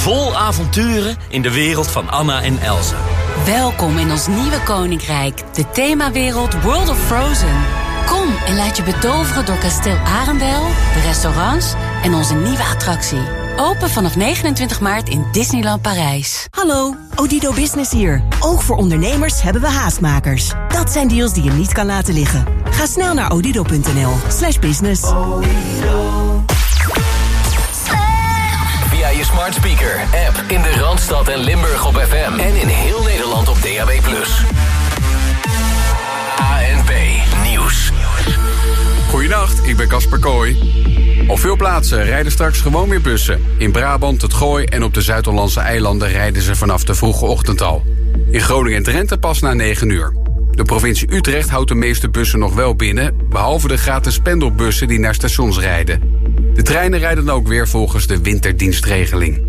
Vol avonturen in de wereld van Anna en Elsa. Welkom in ons nieuwe koninkrijk, de themawereld World of Frozen. Kom en laat je betoveren door kasteel Arendel, de restaurants en onze nieuwe attractie. Open vanaf 29 maart in Disneyland Parijs. Hallo, Odido Business hier. Ook voor ondernemers hebben we haastmakers. Dat zijn deals die je niet kan laten liggen. Ga snel naar odido.nl slash business. Smart speaker, app in de Randstad en Limburg op FM. En in heel Nederland op DAB+. ANP Nieuws. Goedenacht, ik ben Casper Kooi. Op veel plaatsen rijden straks gewoon weer bussen. In Brabant, het Gooi en op de Zuid-Hollandse eilanden rijden ze vanaf de vroege ochtend al. In Groningen en Drenthe pas na 9 uur. De provincie Utrecht houdt de meeste bussen nog wel binnen... behalve de gratis pendelbussen die naar stations rijden. De treinen rijden ook weer volgens de winterdienstregeling.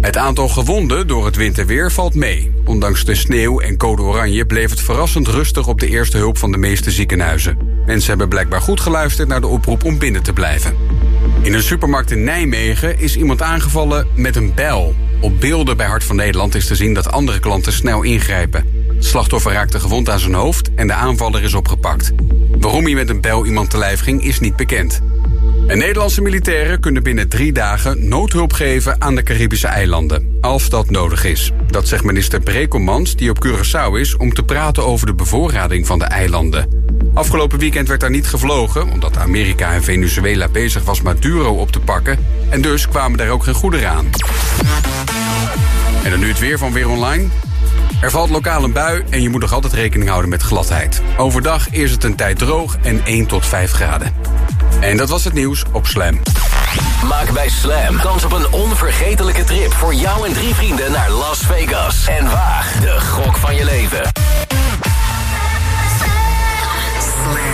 Het aantal gewonden door het winterweer valt mee. Ondanks de sneeuw en code oranje bleef het verrassend rustig op de eerste hulp van de meeste ziekenhuizen. Mensen hebben blijkbaar goed geluisterd naar de oproep om binnen te blijven. In een supermarkt in Nijmegen is iemand aangevallen met een bijl. Op beelden bij Hart van Nederland is te zien dat andere klanten snel ingrijpen. Het slachtoffer raakte gewond aan zijn hoofd en de aanvaller is opgepakt. Waarom hij met een bijl iemand te lijf ging is niet bekend. En Nederlandse militairen kunnen binnen drie dagen noodhulp geven aan de Caribische eilanden, als dat nodig is. Dat zegt minister Brekelmans, die op Curaçao is, om te praten over de bevoorrading van de eilanden. Afgelopen weekend werd daar niet gevlogen, omdat Amerika en Venezuela bezig was Maduro op te pakken. En dus kwamen daar ook geen goederen aan. En dan nu het weer van Weer Online. Er valt lokaal een bui en je moet nog altijd rekening houden met gladheid. Overdag is het een tijd droog en 1 tot 5 graden. En dat was het nieuws op Slam. Maak bij Slam kans op een onvergetelijke trip voor jou en drie vrienden naar Las Vegas. En waag de gok van je leven. Every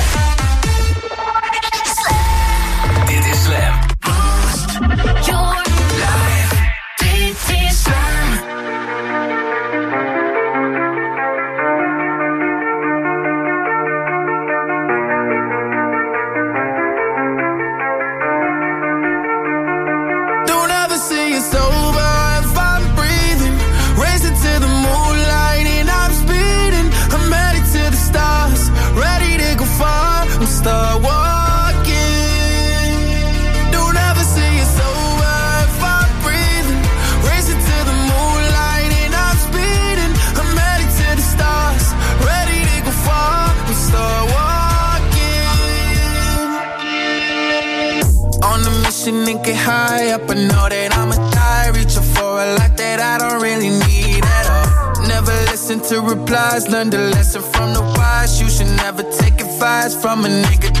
Get up. I know that I'ma die, reaching for a life that I don't really need at all. Never listen to replies, learn the lesson from the wise. You should never take advice from a nigga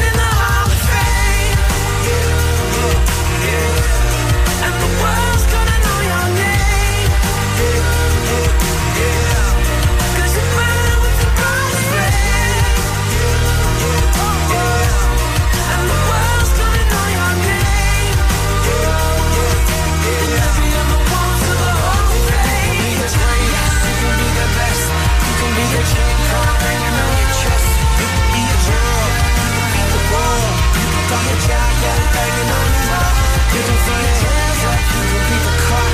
Your wall. You can throw your hands up, you can beat the clock.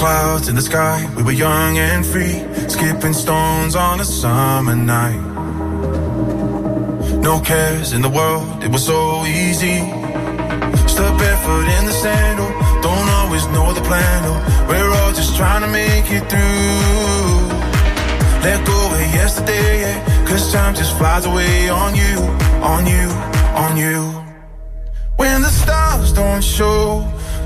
Clouds in the sky, we were young and free, skipping stones on a summer night. No cares in the world, it was so easy. Step barefoot in the sand, oh, don't always know the plan, oh, we're all just trying to make it through. Let go of yesterday, yeah, cause time just flies away on you, on you, on you. When the stars don't show,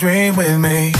dream with me.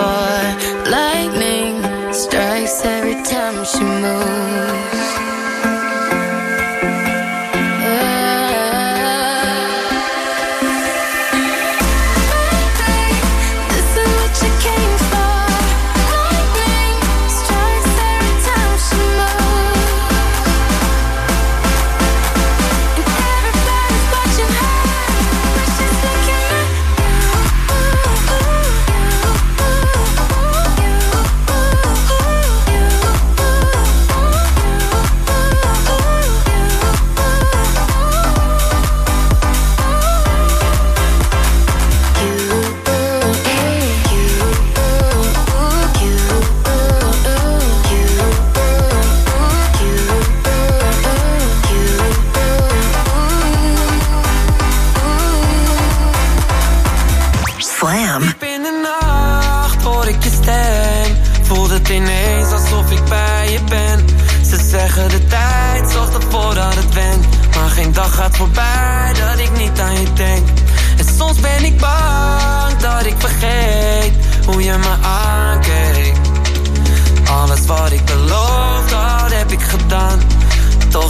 For. Lightning strikes every time she moves.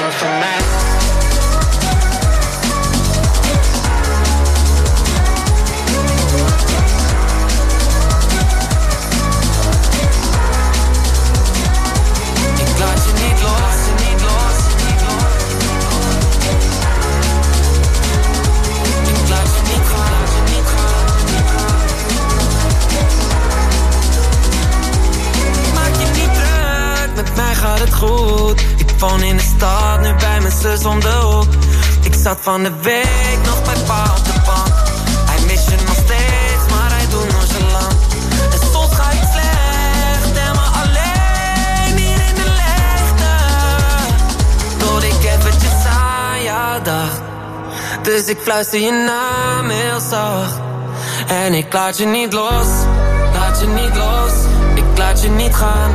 Het eind de week nog bij pa op de bank. Hij mis je nog steeds, maar hij doet nonchalant. En soms ga ik slecht en maar alleen hier in de leegte. Tot ik eventjes aan jou dacht. Dus ik fluister je naam heel zacht. En ik laat je niet los, laat je niet los. Ik laat je niet gaan,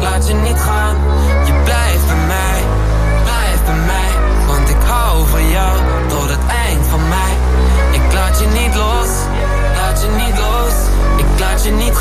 laat je niet gaan.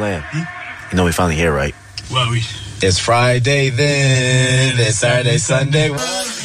Slam. You know we finally here, right? Well, we. It's Friday then. It's Saturday, Sunday. I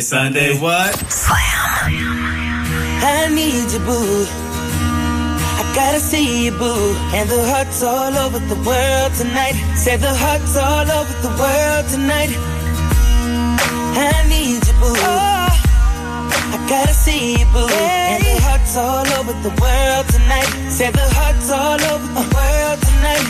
Saturday, Sunday, what? Slam. I need you, boo. I gotta see you, boo. And the hearts all over the world tonight. Say the hearts all over the world tonight. I need you, boo. I gotta see you, boo. And the hearts all over the world tonight. Say the hearts all over the world tonight.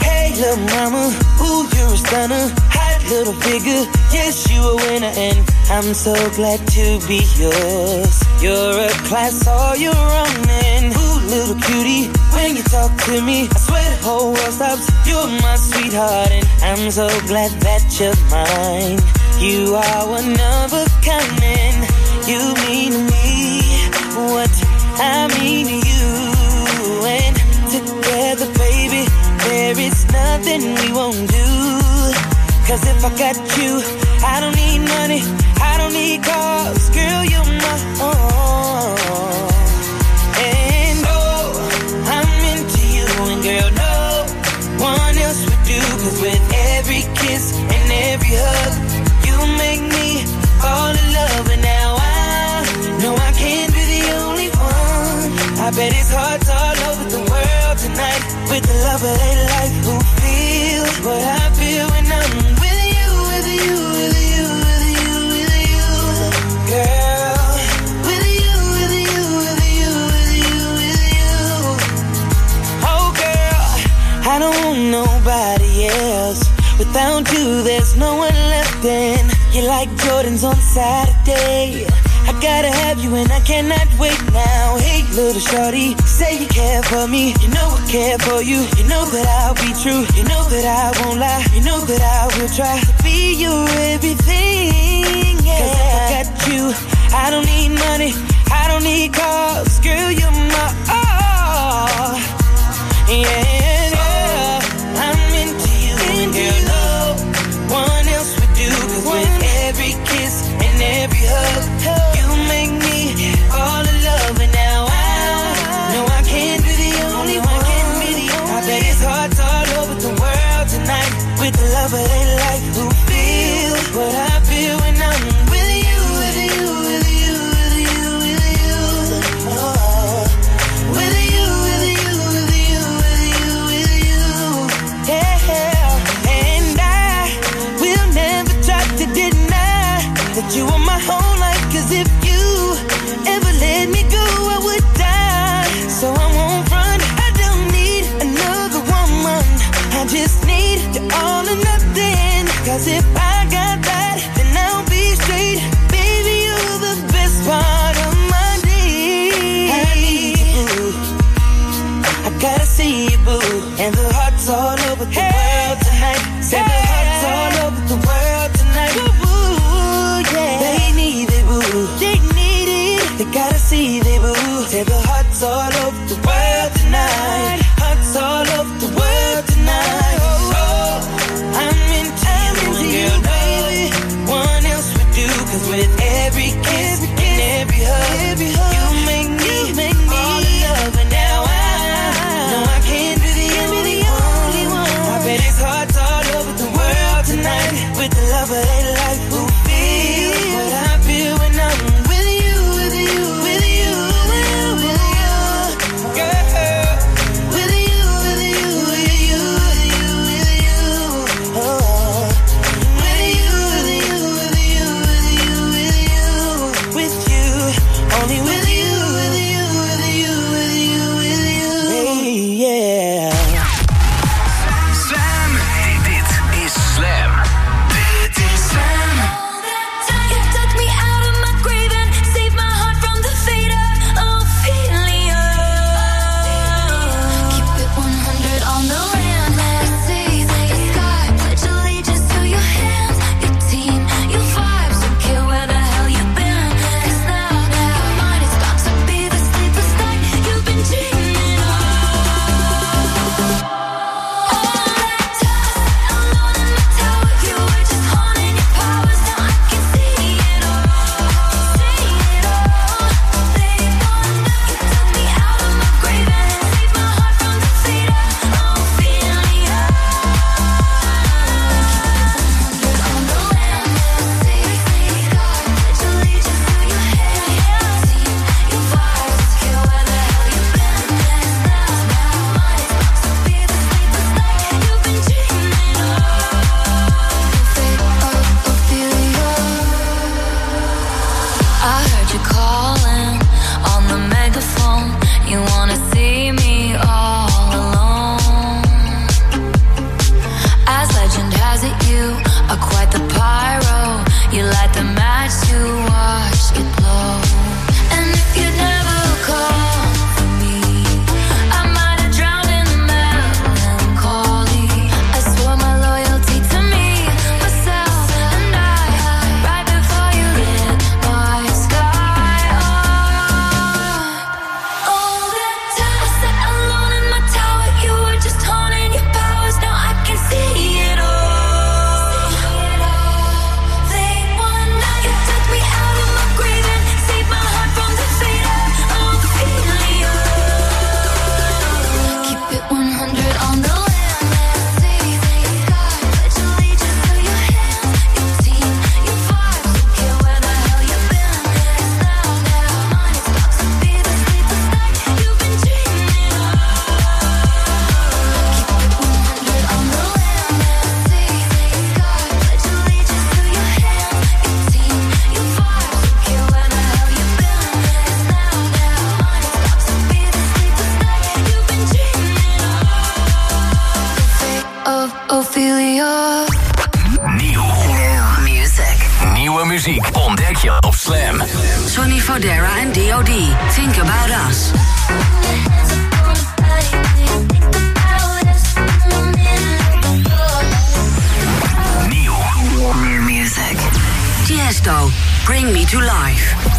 Hey, little mama, ooh, you're a stunner. Hot little figure, yes, you a winner, and I'm so glad to be yours. You're a class all your own, and ooh, little cutie, when you talk to me, I swear the whole world stops. You're my sweetheart, and I'm so glad that you're mine. You are one of a kind, and you mean to me what I mean to you, and together, baby, there is nothing we won't do. Cause if I got you, I don't need money, Need cars, girl, you're my own. And oh, I'm into you, and girl, no one else would do. Cause with every kiss and every hug, you make me fall in love. And now I know I can't be the only one. I bet it's hearts all over the world tonight with the love of their life like Jordan's on Saturday. I gotta have you and I cannot wait now. Hey, little shorty, say you care for me. You know I care for you. You know that I'll be true. You know that I won't lie. You know that I will try to be your everything. Yeah. Cause I got you, I don't need money. I don't need cars. Girl, you're my muziek ontdek je op Slam. Sonny Fodera en D.O.D. Think About Us. Nieuw. New music. Tiesto, Bring Me to Life.